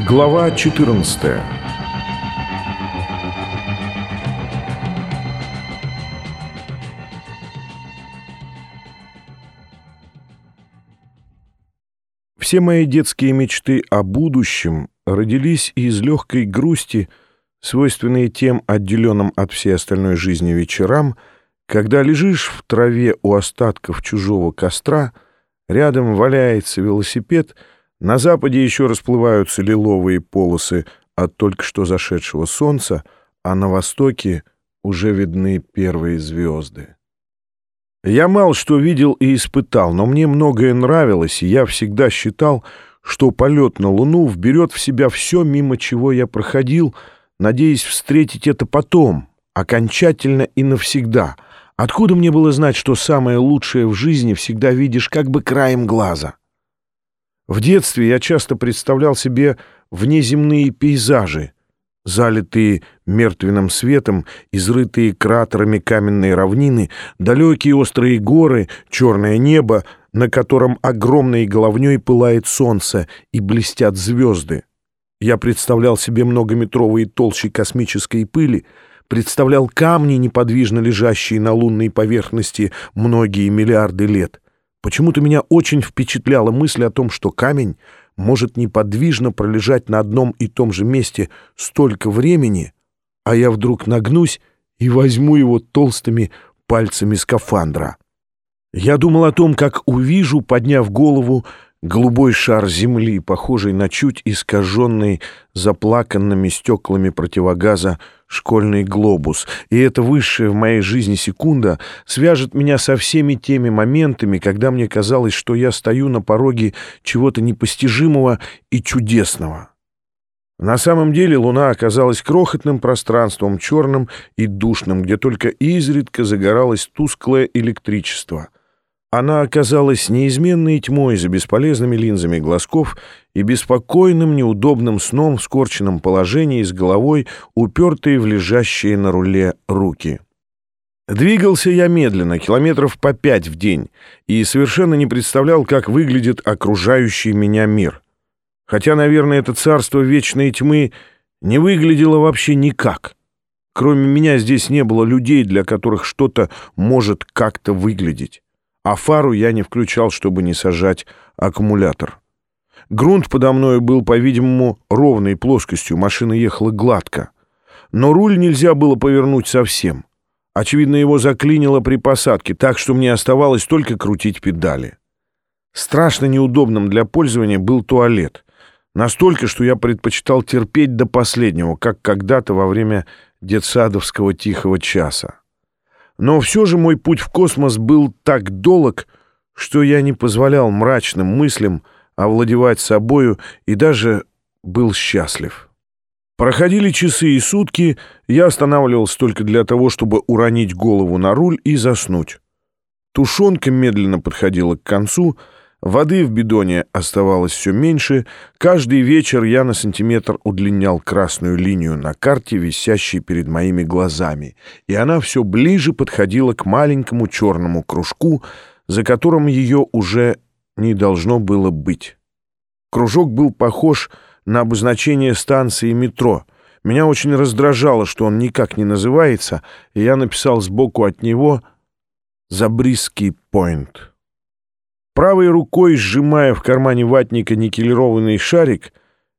Глава 14 Все мои детские мечты о будущем родились из легкой грусти, свойственной тем отделенным от всей остальной жизни вечерам, когда лежишь в траве у остатков чужого костра, рядом валяется велосипед — на западе еще расплываются лиловые полосы от только что зашедшего солнца, а на востоке уже видны первые звезды. Я мало что видел и испытал, но мне многое нравилось, и я всегда считал, что полет на Луну вберет в себя все, мимо чего я проходил, надеясь встретить это потом, окончательно и навсегда. Откуда мне было знать, что самое лучшее в жизни всегда видишь как бы краем глаза?» В детстве я часто представлял себе внеземные пейзажи, залитые мертвенным светом, изрытые кратерами каменные равнины, далекие острые горы, черное небо, на котором огромной головней пылает солнце и блестят звезды. Я представлял себе многометровые толщи космической пыли, представлял камни, неподвижно лежащие на лунной поверхности многие миллиарды лет. Почему-то меня очень впечатляла мысль о том, что камень может неподвижно пролежать на одном и том же месте столько времени, а я вдруг нагнусь и возьму его толстыми пальцами скафандра. Я думал о том, как увижу, подняв голову, голубой шар земли, похожий на чуть искаженный заплаканными стеклами противогаза школьный глобус, и эта высшая в моей жизни секунда свяжет меня со всеми теми моментами, когда мне казалось, что я стою на пороге чего-то непостижимого и чудесного. На самом деле Луна оказалась крохотным пространством, черным и душным, где только изредка загоралось тусклое электричество — она оказалась неизменной тьмой за бесполезными линзами глазков и беспокойным, неудобным сном в скорченном положении с головой, упертой в лежащие на руле руки. Двигался я медленно, километров по пять в день, и совершенно не представлял, как выглядит окружающий меня мир. Хотя, наверное, это царство вечной тьмы не выглядело вообще никак. Кроме меня здесь не было людей, для которых что-то может как-то выглядеть а фару я не включал, чтобы не сажать аккумулятор. Грунт подо мной был, по-видимому, ровной плоскостью, машина ехала гладко. Но руль нельзя было повернуть совсем. Очевидно, его заклинило при посадке, так что мне оставалось только крутить педали. Страшно неудобным для пользования был туалет. Настолько, что я предпочитал терпеть до последнего, как когда-то во время детсадовского тихого часа. Но все же мой путь в космос был так долг, что я не позволял мрачным мыслям овладевать собою и даже был счастлив. Проходили часы и сутки, я останавливался только для того, чтобы уронить голову на руль и заснуть. Тушенка медленно подходила к концу — Воды в бидоне оставалось все меньше. Каждый вечер я на сантиметр удлинял красную линию на карте, висящей перед моими глазами, и она все ближе подходила к маленькому черному кружку, за которым ее уже не должно было быть. Кружок был похож на обозначение станции метро. Меня очень раздражало, что он никак не называется, и я написал сбоку от него «Забриский Пойнт». Правой рукой, сжимая в кармане ватника никелированный шарик,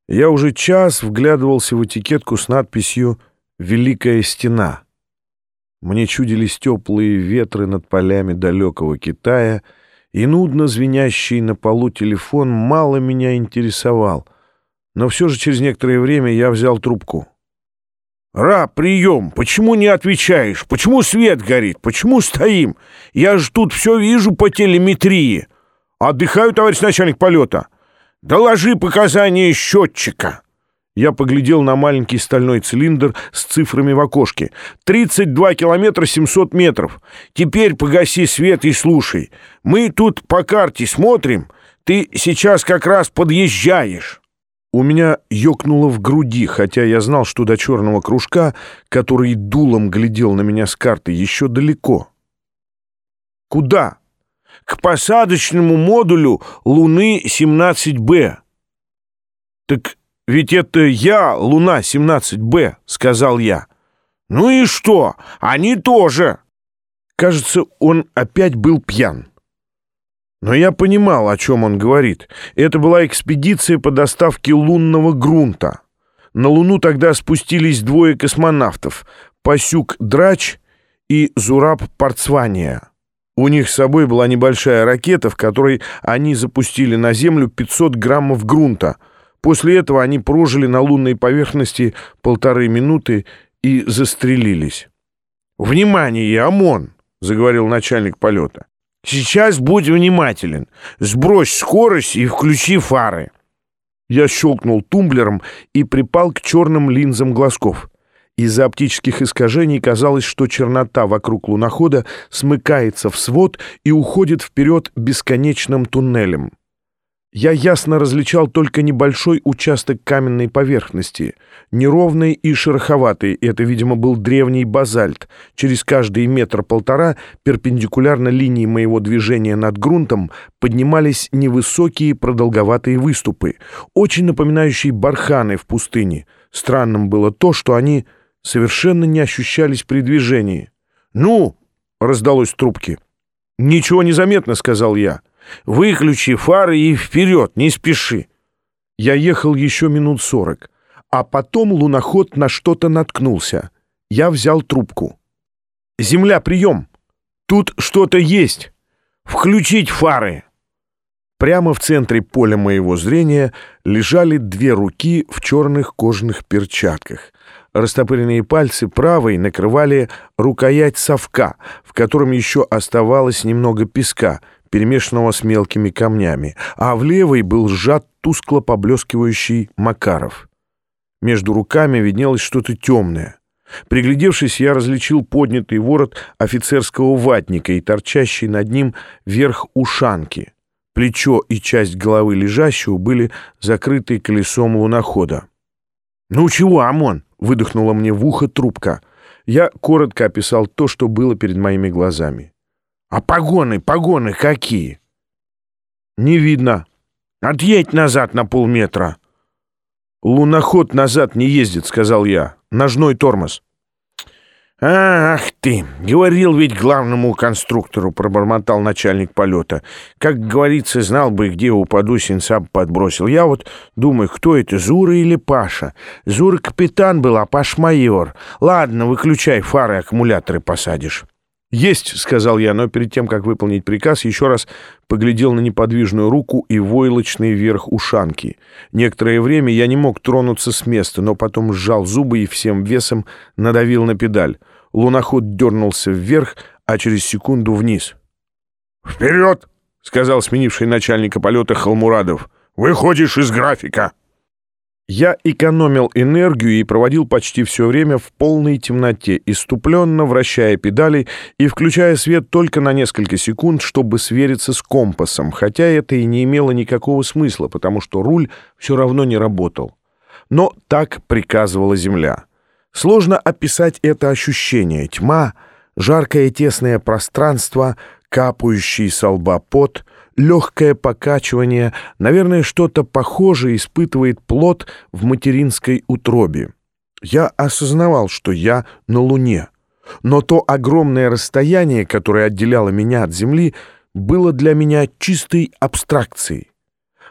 я уже час вглядывался в этикетку с надписью «Великая стена». Мне чудились теплые ветры над полями далекого Китая, и нудно звенящий на полу телефон мало меня интересовал, но все же через некоторое время я взял трубку. «Ра, прием! Почему не отвечаешь? Почему свет горит? Почему стоим? Я же тут все вижу по телеметрии!» «Отдыхаю, товарищ начальник полета!» «Доложи показания счетчика!» Я поглядел на маленький стальной цилиндр с цифрами в окошке. «32 километра 700 метров. Теперь погаси свет и слушай. Мы тут по карте смотрим. Ты сейчас как раз подъезжаешь». У меня ёкнуло в груди, хотя я знал, что до черного кружка, который дулом глядел на меня с карты, еще далеко. «Куда?» К посадочному модулю Луны 17Б. Так ведь это я, Луна 17Б», — сказал я. «Ну и что? Они тоже!» Кажется, он опять был пьян. Но я понимал, о чем он говорит. Это была экспедиция по доставке лунного грунта. На Луну тогда спустились двое космонавтов — Пасюк Драч и Зураб Парцвания. У них с собой была небольшая ракета, в которой они запустили на Землю 500 граммов грунта. После этого они прожили на лунной поверхности полторы минуты и застрелились. «Внимание, ОМОН!» — заговорил начальник полета. «Сейчас будь внимателен. Сбрось скорость и включи фары». Я щелкнул тумблером и припал к черным линзам глазков. Из-за оптических искажений казалось, что чернота вокруг лунохода смыкается в свод и уходит вперед бесконечным туннелем. Я ясно различал только небольшой участок каменной поверхности, неровный и шероховатый, это, видимо, был древний базальт. Через каждый метр-полтора, перпендикулярно линии моего движения над грунтом, поднимались невысокие продолговатые выступы, очень напоминающие барханы в пустыне. Странным было то, что они совершенно не ощущались при движении. «Ну!» — раздалось в трубке. «Ничего не заметно», — сказал я. Выключи фары и вперед, не спеши. Я ехал еще минут сорок, а потом луноход на что-то наткнулся. Я взял трубку. «Земля, прием! Тут что-то есть! Включить фары!» Прямо в центре поля моего зрения лежали две руки в черных кожаных перчатках. Растопыренные пальцы правой накрывали рукоять совка, в котором еще оставалось немного песка — перемешанного с мелкими камнями, а в левой был сжат тускло поблескивающий Макаров. Между руками виднелось что-то темное. Приглядевшись, я различил поднятый ворот офицерского ватника и торчащий над ним верх ушанки. Плечо и часть головы лежащего были закрыты колесом лунохода. «Ну чего, ОМОН?» — выдохнула мне в ухо трубка. Я коротко описал то, что было перед моими глазами. А погоны, погоны какие? Не видно. Отъедь назад на полметра. Луноход назад не ездит, сказал я. Ножной тормоз. «Ах ты! Говорил ведь главному конструктору», — пробормотал начальник полета. «Как говорится, знал бы, где упаду, сенсаб подбросил. Я вот думаю, кто это, Зура или Паша? Зура капитан был, а Паш майор. Ладно, выключай фары, аккумуляторы посадишь». «Есть», — сказал я, но перед тем, как выполнить приказ, еще раз поглядел на неподвижную руку и войлочный верх ушанки. Некоторое время я не мог тронуться с места, но потом сжал зубы и всем весом надавил на педаль. Луноход дернулся вверх, а через секунду вниз. «Вперед!» — сказал сменивший начальника полета Халмурадов. «Выходишь из графика!» Я экономил энергию и проводил почти все время в полной темноте, иступленно вращая педали и включая свет только на несколько секунд, чтобы свериться с компасом, хотя это и не имело никакого смысла, потому что руль все равно не работал. Но так приказывала Земля. Сложно описать это ощущение. Тьма, жаркое тесное пространство, капающий со лба пот — легкое покачивание, наверное, что-то похожее испытывает плод в материнской утробе. Я осознавал, что я на Луне, но то огромное расстояние, которое отделяло меня от Земли, было для меня чистой абстракцией.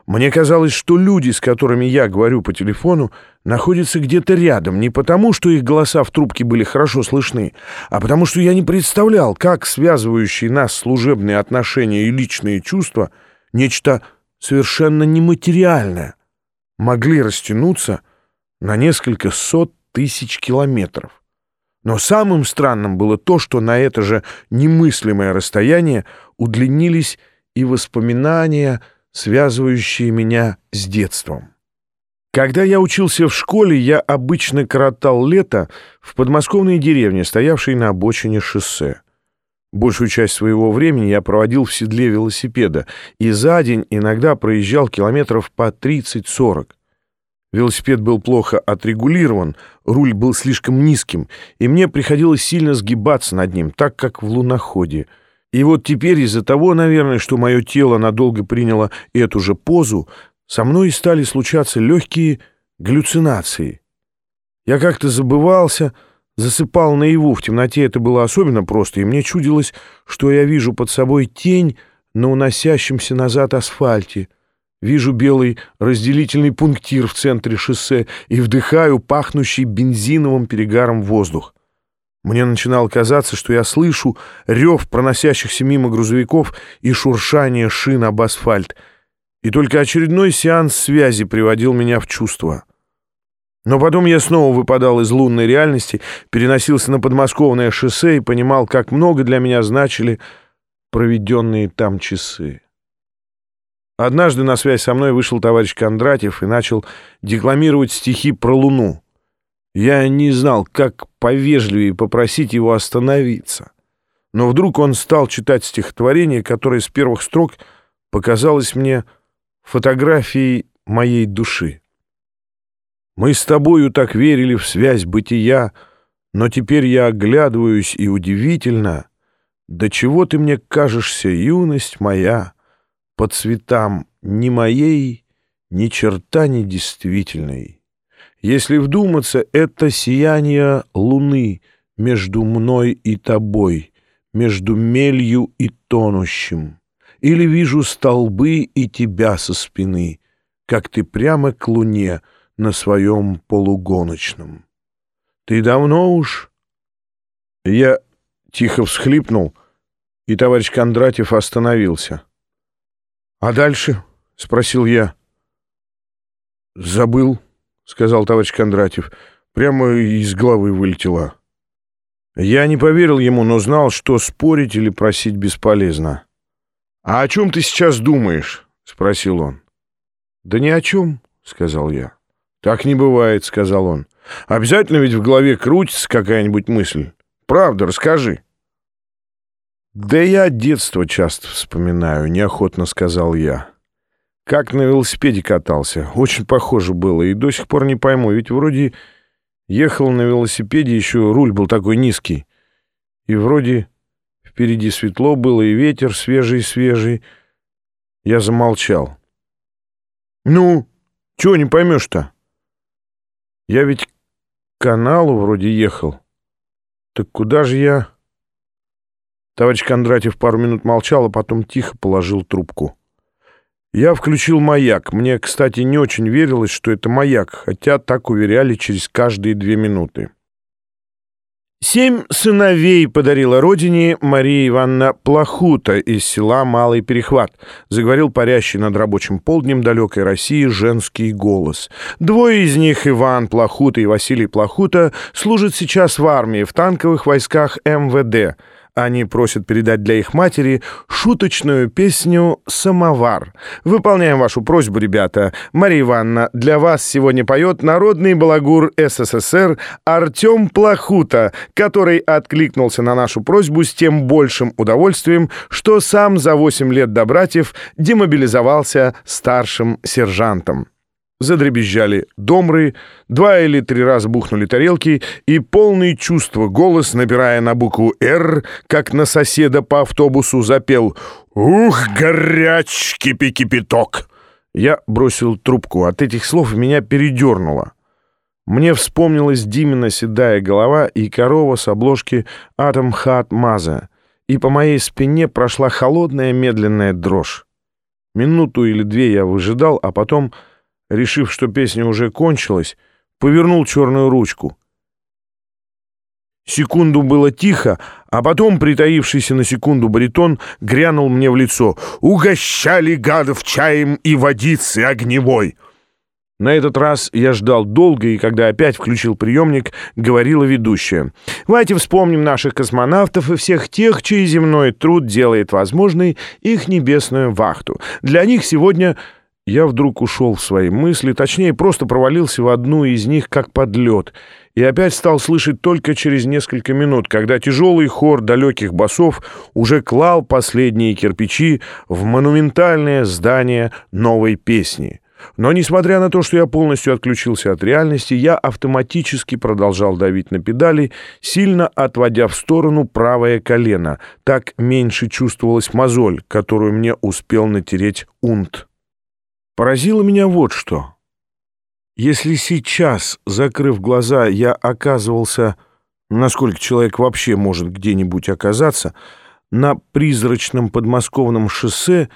Мне казалось, что люди, с которыми я говорю по телефону, находятся где-то рядом, не потому, что их голоса в трубке были хорошо слышны, а потому что я не представлял, как связывающие нас служебные отношения и личные чувства, нечто совершенно нематериальное, могли растянуться на несколько сот тысяч километров. Но самым странным было то, что на это же немыслимое расстояние удлинились и воспоминания, связывающие меня с детством. Когда я учился в школе, я обычно коротал лето в подмосковной деревне, стоявшей на обочине шоссе. Большую часть своего времени я проводил в седле велосипеда и за день иногда проезжал километров по 30-40. Велосипед был плохо отрегулирован, руль был слишком низким, и мне приходилось сильно сгибаться над ним, так как в луноходе — и вот теперь из-за того, наверное, что мое тело надолго приняло эту же позу, со мной стали случаться легкие галлюцинации. Я как-то забывался, засыпал наяву. В темноте это было особенно просто, и мне чудилось, что я вижу под собой тень на уносящемся назад асфальте. Вижу белый разделительный пунктир в центре шоссе и вдыхаю пахнущий бензиновым перегаром воздух. Мне начинало казаться, что я слышу рев проносящихся мимо грузовиков и шуршание шин об асфальт. И только очередной сеанс связи приводил меня в чувство. Но потом я снова выпадал из лунной реальности, переносился на подмосковное шоссе и понимал, как много для меня значили проведенные там часы. Однажды на связь со мной вышел товарищ Кондратьев и начал декламировать стихи про Луну. Я не знал, как повежливее попросить его остановиться. Но вдруг он стал читать стихотворение, которое с первых строк показалось мне фотографией моей души. Мы с тобою так верили в связь бытия, но теперь я оглядываюсь, и удивительно, до чего ты мне кажешься, юность моя, по цветам ни моей, ни черта не действительной. Если вдуматься, это сияние луны между мной и тобой, между мелью и тонущим. Или вижу столбы и тебя со спины, как ты прямо к луне — на своем полугоночном. Ты давно уж... Я тихо всхлипнул, и товарищ Кондратьев остановился. — А дальше? — спросил я. — Забыл, — сказал товарищ Кондратьев. Прямо из головы вылетело. Я не поверил ему, но знал, что спорить или просить бесполезно. — А о чем ты сейчас думаешь? — спросил он. — Да ни о чем, — сказал я. «Так не бывает», — сказал он. «Обязательно ведь в голове крутится какая-нибудь мысль. Правда, расскажи». «Да я детство часто вспоминаю», — неохотно сказал я. «Как на велосипеде катался. Очень похоже было. И до сих пор не пойму, ведь вроде ехал на велосипеде, еще руль был такой низкий. И вроде впереди светло было, и ветер свежий-свежий. Я замолчал. «Ну, чего не поймешь-то?» Я ведь к каналу вроде ехал. Так куда же я...» Товарищ Кондратьев пару минут молчал, а потом тихо положил трубку. Я включил маяк. Мне, кстати, не очень верилось, что это маяк, хотя так уверяли через каждые две минуты. Семь сыновей подарила родине Мария Ивановна Плохута из села Малый Перехват, заговорил парящий над рабочим полднем далекой России женский голос. Двое из них, Иван Плохута и Василий Плохута, служат сейчас в армии, в танковых войсках МВД — они просят передать для их матери шуточную песню «Самовар». Выполняем вашу просьбу, ребята. Мария Ивановна, для вас сегодня поет народный балагур СССР Артем Плохута, который откликнулся на нашу просьбу с тем большим удовольствием, что сам за 8 лет до братьев демобилизовался старшим сержантом. Задребезжали домры, два или три раза бухнули тарелки, и полный чувства голос, набирая на букву «Р», как на соседа по автобусу, запел «Ух, горяч, кипи-кипяток!» Я бросил трубку. От этих слов меня передернуло. Мне вспомнилась Димина седая голова и корова с обложки «Атом Хат Маза», и по моей спине прошла холодная медленная дрожь. Минуту или две я выжидал, а потом решив, что песня уже кончилась, повернул черную ручку. Секунду было тихо, а потом притаившийся на секунду баритон грянул мне в лицо. «Угощали гадов чаем и водицей огневой!» На этот раз я ждал долго, и когда опять включил приемник, говорила ведущая. «Давайте вспомним наших космонавтов и всех тех, чей земной труд делает возможной их небесную вахту. Для них сегодня я вдруг ушел в свои мысли, точнее, просто провалился в одну из них, как под лед, и опять стал слышать только через несколько минут, когда тяжелый хор далеких басов уже клал последние кирпичи в монументальное здание новой песни. Но, несмотря на то, что я полностью отключился от реальности, я автоматически продолжал давить на педали, сильно отводя в сторону правое колено. Так меньше чувствовалась мозоль, которую мне успел натереть унт. Поразило меня вот что. Если сейчас, закрыв глаза, я оказывался, насколько человек вообще может где-нибудь оказаться, на призрачном подмосковном шоссе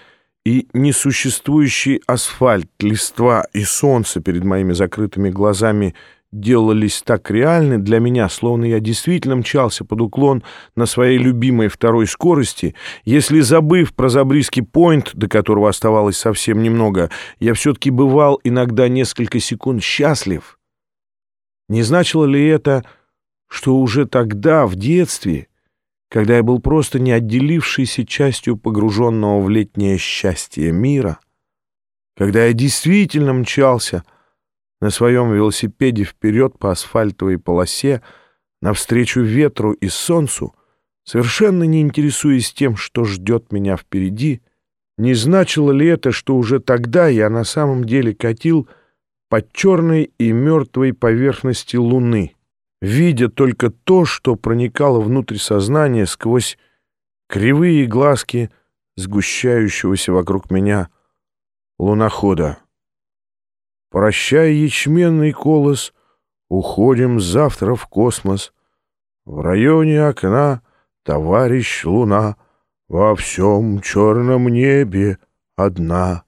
и несуществующий асфальт, листва и солнце перед моими закрытыми глазами делались так реальны для меня, словно я действительно мчался под уклон на своей любимой второй скорости, если, забыв про Забриский пойнт, до которого оставалось совсем немного, я все-таки бывал иногда несколько секунд счастлив, не значило ли это, что уже тогда, в детстве, когда я был просто не отделившейся частью погруженного в летнее счастье мира, когда я действительно мчался — на своем велосипеде вперед по асфальтовой полосе, навстречу ветру и солнцу, совершенно не интересуясь тем, что ждет меня впереди, не значило ли это, что уже тогда я на самом деле катил под черной и мертвой поверхности Луны, видя только то, что проникало внутрь сознания сквозь кривые глазки сгущающегося вокруг меня лунохода. Прощай, ячменный колос, уходим завтра в космос. В районе окна товарищ луна, во всем черном небе одна.